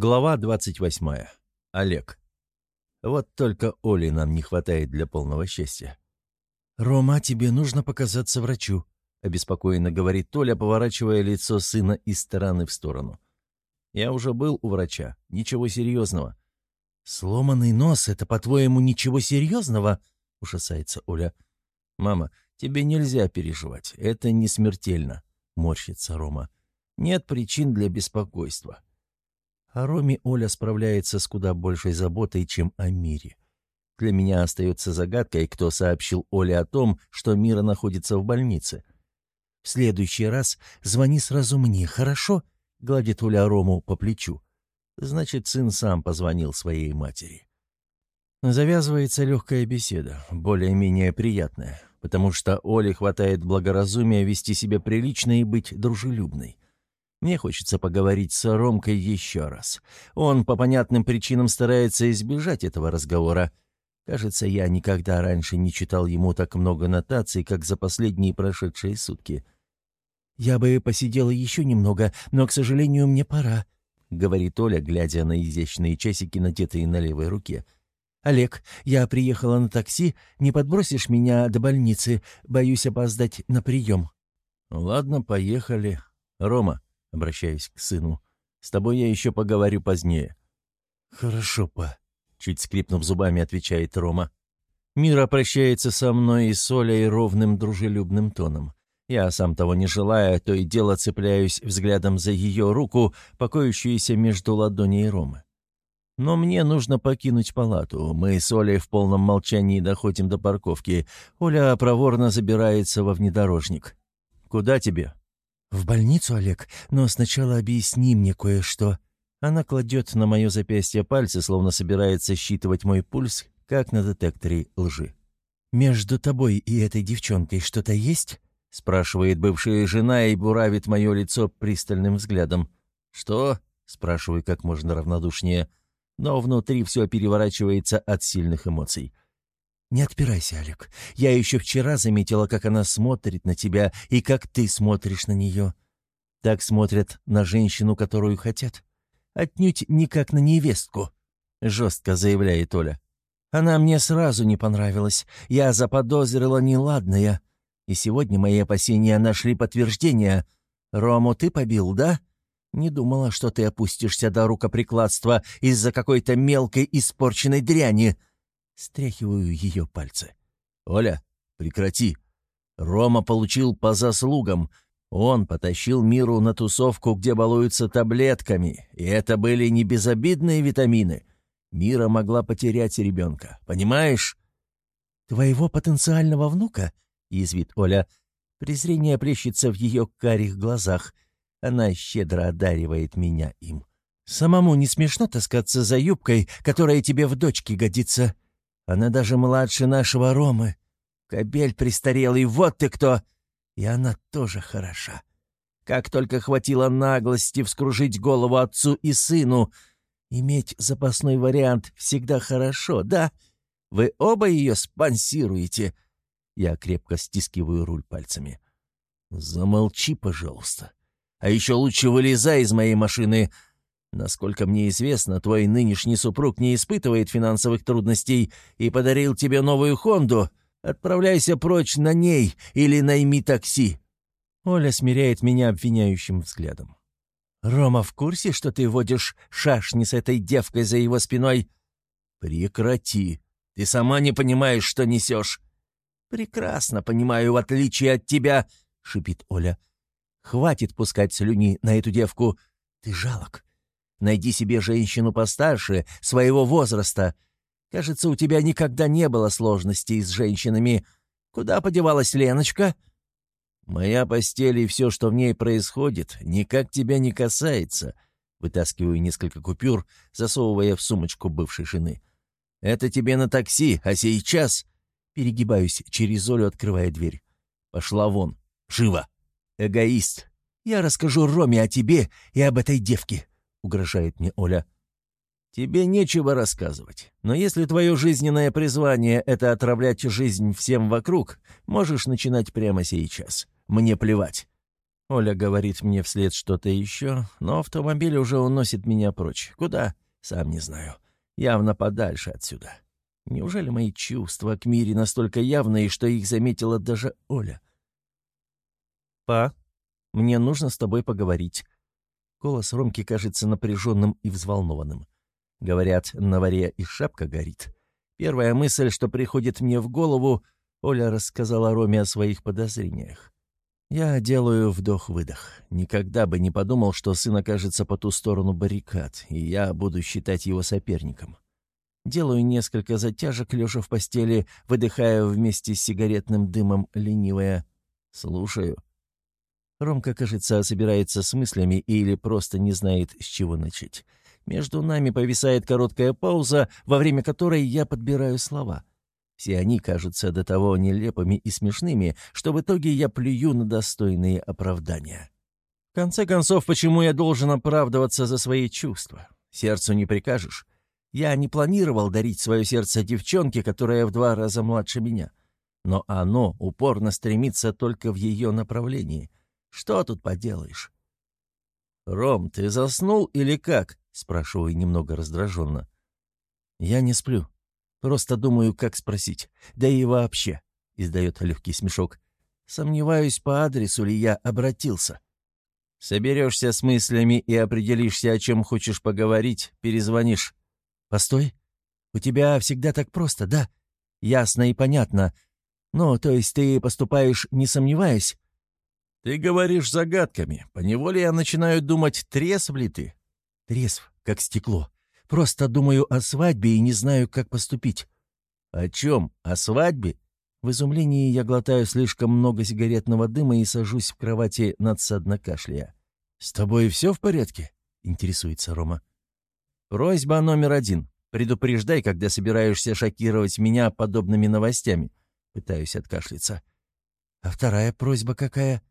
Глава 28. Олег. Вот только Оли нам не хватает для полного счастья. «Рома, тебе нужно показаться врачу», — обеспокоенно говорит Толя, поворачивая лицо сына из стороны в сторону. «Я уже был у врача. Ничего серьезного». «Сломанный нос — это, по-твоему, ничего серьезного?» — ужасается Оля. «Мама, тебе нельзя переживать. Это не смертельно», — морщится Рома. «Нет причин для беспокойства». О Роме Оля справляется с куда большей заботой, чем о Мире. Для меня остается загадкой, кто сообщил Оле о том, что Мира находится в больнице. «В следующий раз звони сразу мне, хорошо?» — гладит Оля Рому по плечу. Значит, сын сам позвонил своей матери. Завязывается легкая беседа, более-менее приятная, потому что Оле хватает благоразумия вести себя прилично и быть дружелюбной. Мне хочется поговорить с Ромкой еще раз. Он по понятным причинам старается избежать этого разговора. Кажется, я никогда раньше не читал ему так много нотаций, как за последние прошедшие сутки. «Я бы посидела еще немного, но, к сожалению, мне пора», — говорит Оля, глядя на изящные часики, надетые на левой руке. «Олег, я приехала на такси. Не подбросишь меня до больницы? Боюсь опоздать на прием». «Ладно, поехали. Рома, обращаясь к сыну. «С тобой я еще поговорю позднее». «Хорошо, па», — чуть скрипнув зубами, отвечает Рома. Мира прощается со мной и с Олей ровным дружелюбным тоном. Я, сам того не желая, то и дело цепляюсь взглядом за ее руку, покоящуюся между ладоней Ромы. Но мне нужно покинуть палату. Мы с Олей в полном молчании доходим до парковки. Оля проворно забирается во внедорожник. «Куда тебе?» «В больницу, Олег, но сначала объясни мне кое-что». Она кладет на мое запястье пальцы, словно собирается считывать мой пульс, как на детекторе лжи. «Между тобой и этой девчонкой что-то есть?» — спрашивает бывшая жена и буравит мое лицо пристальным взглядом. «Что?» — спрашиваю как можно равнодушнее, но внутри все переворачивается от сильных эмоций. «Не отпирайся, Олег. Я еще вчера заметила, как она смотрит на тебя и как ты смотришь на нее. Так смотрят на женщину, которую хотят. Отнюдь не как на невестку», — жестко заявляет Оля. «Она мне сразу не понравилась. Я заподозрила неладное. И сегодня мои опасения нашли подтверждение. Рому ты побил, да? Не думала, что ты опустишься до рукоприкладства из-за какой-то мелкой испорченной дряни». Стряхиваю ее пальцы. «Оля, прекрати. Рома получил по заслугам. Он потащил миру на тусовку, где балуются таблетками, и это были не безобидные витамины. Мира могла потерять ребенка, понимаешь?» «Твоего потенциального внука?» — язвит Оля. Презрение плещется в ее карих глазах. Она щедро одаривает меня им. «Самому не смешно таскаться за юбкой, которая тебе в дочке годится?» Она даже младше нашего Ромы. Кобель престарелый, вот ты кто! И она тоже хороша. Как только хватило наглости вскружить голову отцу и сыну. Иметь запасной вариант всегда хорошо, да? Вы оба ее спонсируете. Я крепко стискиваю руль пальцами. Замолчи, пожалуйста. А еще лучше вылезай из моей машины. Насколько мне известно, твой нынешний супруг не испытывает финансовых трудностей и подарил тебе новую «Хонду». Отправляйся прочь на ней или найми такси». Оля смиряет меня обвиняющим взглядом. «Рома в курсе, что ты водишь шашни с этой девкой за его спиной?» «Прекрати. Ты сама не понимаешь, что несешь». «Прекрасно понимаю, в отличие от тебя», — шипит Оля. «Хватит пускать слюни на эту девку. Ты жалок. Найди себе женщину постарше, своего возраста. Кажется, у тебя никогда не было сложностей с женщинами. Куда подевалась Леночка?» «Моя постель и все, что в ней происходит, никак тебя не касается», вытаскиваю несколько купюр, засовывая в сумочку бывшей жены. «Это тебе на такси, а сейчас...» Перегибаюсь через Олю, открывая дверь. «Пошла вон. Живо!» «Эгоист!» «Я расскажу Роме о тебе и об этой девке. — угрожает мне Оля. «Тебе нечего рассказывать. Но если твое жизненное призвание — это отравлять жизнь всем вокруг, можешь начинать прямо сейчас. Мне плевать». Оля говорит мне вслед что-то еще, но автомобиль уже уносит меня прочь. Куда? Сам не знаю. Явно подальше отсюда. Неужели мои чувства к Мире настолько явные, что их заметила даже Оля? «Па, мне нужно с тобой поговорить». Голос Ромки кажется напряженным и взволнованным. Говорят, на варе и шапка горит. Первая мысль, что приходит мне в голову, Оля рассказала Роме о своих подозрениях. Я делаю вдох-выдох. Никогда бы не подумал, что сын окажется по ту сторону баррикад, и я буду считать его соперником. Делаю несколько затяжек, лежа в постели, выдыхая вместе с сигаретным дымом ленивое «слушаю». Ромка, кажется, собирается с мыслями или просто не знает, с чего начать. Между нами повисает короткая пауза, во время которой я подбираю слова. Все они кажутся до того нелепыми и смешными, что в итоге я плюю на достойные оправдания. В конце концов, почему я должен оправдываться за свои чувства? Сердцу не прикажешь. Я не планировал дарить свое сердце девчонке, которая в два раза младше меня. Но оно упорно стремится только в ее направлении. Что тут поделаешь? «Ром, ты заснул или как?» — спрашиваю немного раздраженно. «Я не сплю. Просто думаю, как спросить. Да и вообще», — издает легкий смешок. «Сомневаюсь, по адресу ли я обратился». «Соберешься с мыслями и определишься, о чем хочешь поговорить, перезвонишь. «Постой. У тебя всегда так просто, да? Ясно и понятно. Ну, то есть ты поступаешь, не сомневаясь?» «Ты говоришь загадками. Поневоле я начинаю думать, трезв ли ты?» «Трезв, как стекло. Просто думаю о свадьбе и не знаю, как поступить». «О чем? О свадьбе?» В изумлении я глотаю слишком много сигаретного дыма и сажусь в кровати надсадно кашляя. «С тобой все в порядке?» — интересуется Рома. Просьба номер один. Предупреждай, когда собираешься шокировать меня подобными новостями. Пытаюсь откашляться. А вторая просьба какая?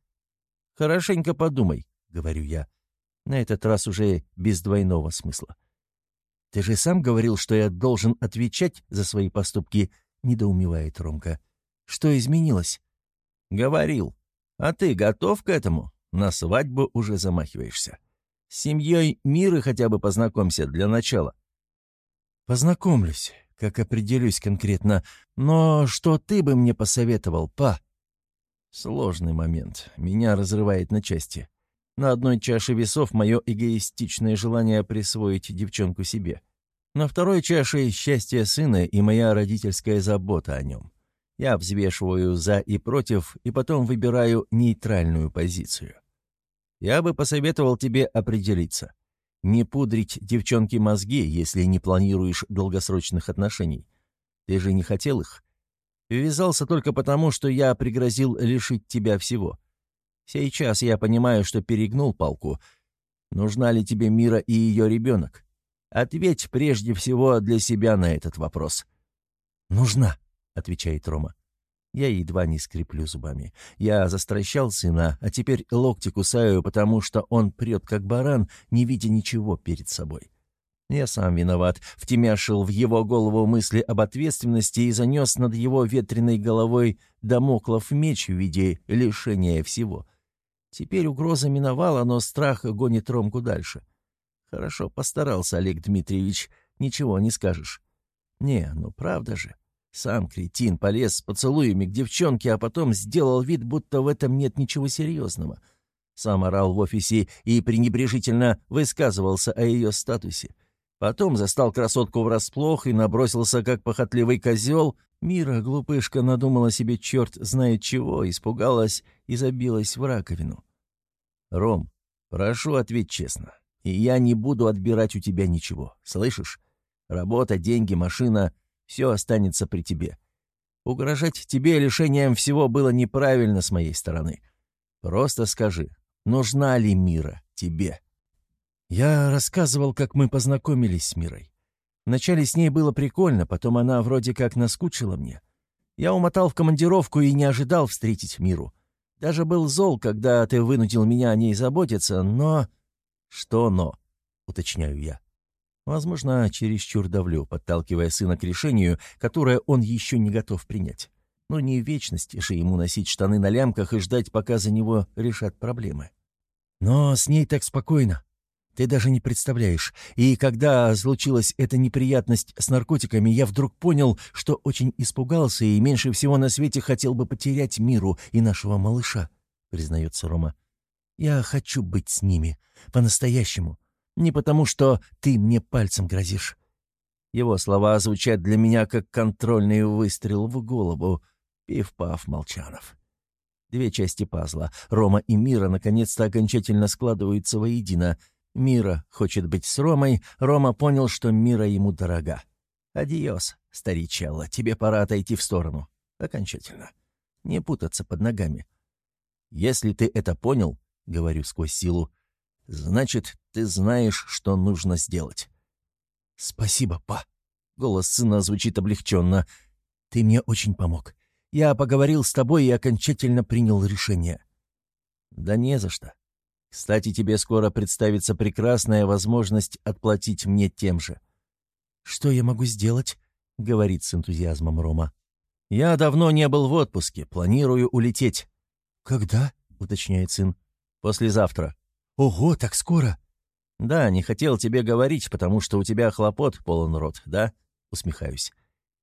Хорошенько подумай, говорю я. На этот раз уже без двойного смысла. Ты же сам говорил, что я должен отвечать за свои поступки, недоумевает Ромка. Что изменилось? Говорил. А ты готов к этому? На свадьбу уже замахиваешься. С семьей Миры хотя бы познакомься для начала». «Познакомлюсь, как определюсь конкретно. Но что ты бы мне посоветовал, па?» Сложный момент. Меня разрывает на части. На одной чаше весов мое эгоистичное желание присвоить девчонку себе. На второй чаше — счастье сына и моя родительская забота о нем. Я взвешиваю «за» и «против» и потом выбираю нейтральную позицию. Я бы посоветовал тебе определиться. Не пудрить девчонке мозги, если не планируешь долгосрочных отношений. Ты же не хотел их. Ввязался только потому, что я пригрозил лишить тебя всего. Сейчас я понимаю, что перегнул палку. Нужна ли тебе Мира и ее ребенок? Ответь прежде всего для себя на этот вопрос. «Нужна», — отвечает Рома. Я едва не скреплю зубами. Я застращал сына, а теперь локти кусаю, потому что он прет как баран, не видя ничего перед собой. Я сам виноват, втемяшил в его голову мысли об ответственности и занес над его ветреной головой домоклов меч в виде лишения всего. Теперь угроза миновала, но страх гонит Ромку дальше. Хорошо постарался Олег Дмитриевич, ничего не скажешь. Не, ну правда же. Сам кретин полез с поцелуями к девчонке, а потом сделал вид, будто в этом нет ничего серьезного. Сам орал в офисе и пренебрежительно высказывался о ее статусе. Потом застал красотку врасплох и набросился, как похотливый козел. Мира, глупышка, надумала себе черт знает чего, испугалась и забилась в раковину. «Ром, прошу, ответь честно, и я не буду отбирать у тебя ничего, слышишь? Работа, деньги, машина все останется при тебе. Угрожать тебе лишением всего было неправильно с моей стороны. Просто скажи, нужна ли Мира тебе?» Я рассказывал, как мы познакомились с Мирой. Вначале с ней было прикольно, потом она вроде как наскучила мне. Я умотал в командировку и не ожидал встретить Миру. Даже был зол, когда ты вынудил меня о ней заботиться, но... Что но? Уточняю я. Возможно, чересчур давлю, подталкивая сына к решению, которое он еще не готов принять. Ну, не вечность же ему носить штаны на лямках и ждать, пока за него решат проблемы. Но с ней так спокойно. Ты даже не представляешь. И когда случилась эта неприятность с наркотиками, я вдруг понял, что очень испугался и меньше всего на свете хотел бы потерять миру и нашего малыша, признается Рома. Я хочу быть с ними. По-настоящему. Не потому, что ты мне пальцем грозишь. Его слова звучат для меня как контрольный выстрел в голову. Пив-пав, Молчанов. Две части пазла. Рома и Мира наконец-то окончательно складываются воедино — Мира хочет быть с Ромой, Рома понял, что Мира ему дорога. «Адиос, старичелла, тебе пора отойти в сторону. Окончательно. Не путаться под ногами. Если ты это понял, — говорю сквозь силу, — значит, ты знаешь, что нужно сделать». «Спасибо, па». Голос сына звучит облегченно. «Ты мне очень помог. Я поговорил с тобой и окончательно принял решение». «Да не за что. Кстати, тебе скоро представится прекрасная возможность отплатить мне тем же». «Что я могу сделать?» — говорит с энтузиазмом Рома. «Я давно не был в отпуске, планирую улететь». «Когда?» — уточняет сын. «Послезавтра». «Ого, так скоро?» «Да, не хотел тебе говорить, потому что у тебя хлопот полон рот, да?» — усмехаюсь.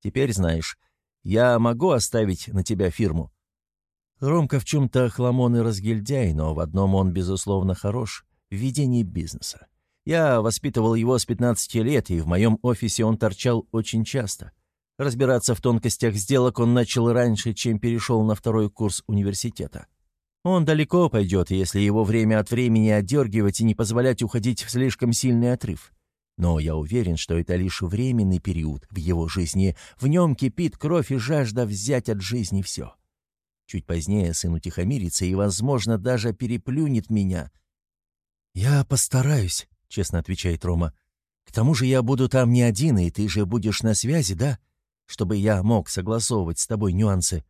«Теперь знаешь, я могу оставить на тебя фирму?» Ромка в чем-то хламон и разгильдяй, но в одном он, безусловно, хорош — в ведении бизнеса. Я воспитывал его с 15 лет, и в моем офисе он торчал очень часто. Разбираться в тонкостях сделок он начал раньше, чем перешел на второй курс университета. Он далеко пойдет, если его время от времени отдергивать и не позволять уходить в слишком сильный отрыв. Но я уверен, что это лишь временный период в его жизни. В нем кипит кровь и жажда взять от жизни все. Чуть позднее сын утихомирится и, возможно, даже переплюнет меня. «Я постараюсь», — честно отвечает Рома. «К тому же я буду там не один, и ты же будешь на связи, да? Чтобы я мог согласовывать с тобой нюансы».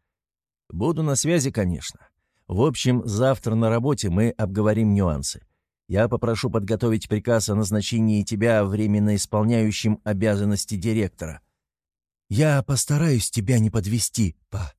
«Буду на связи, конечно. В общем, завтра на работе мы обговорим нюансы. Я попрошу подготовить приказ о назначении тебя временно исполняющим обязанности директора». «Я постараюсь тебя не подвести, па»,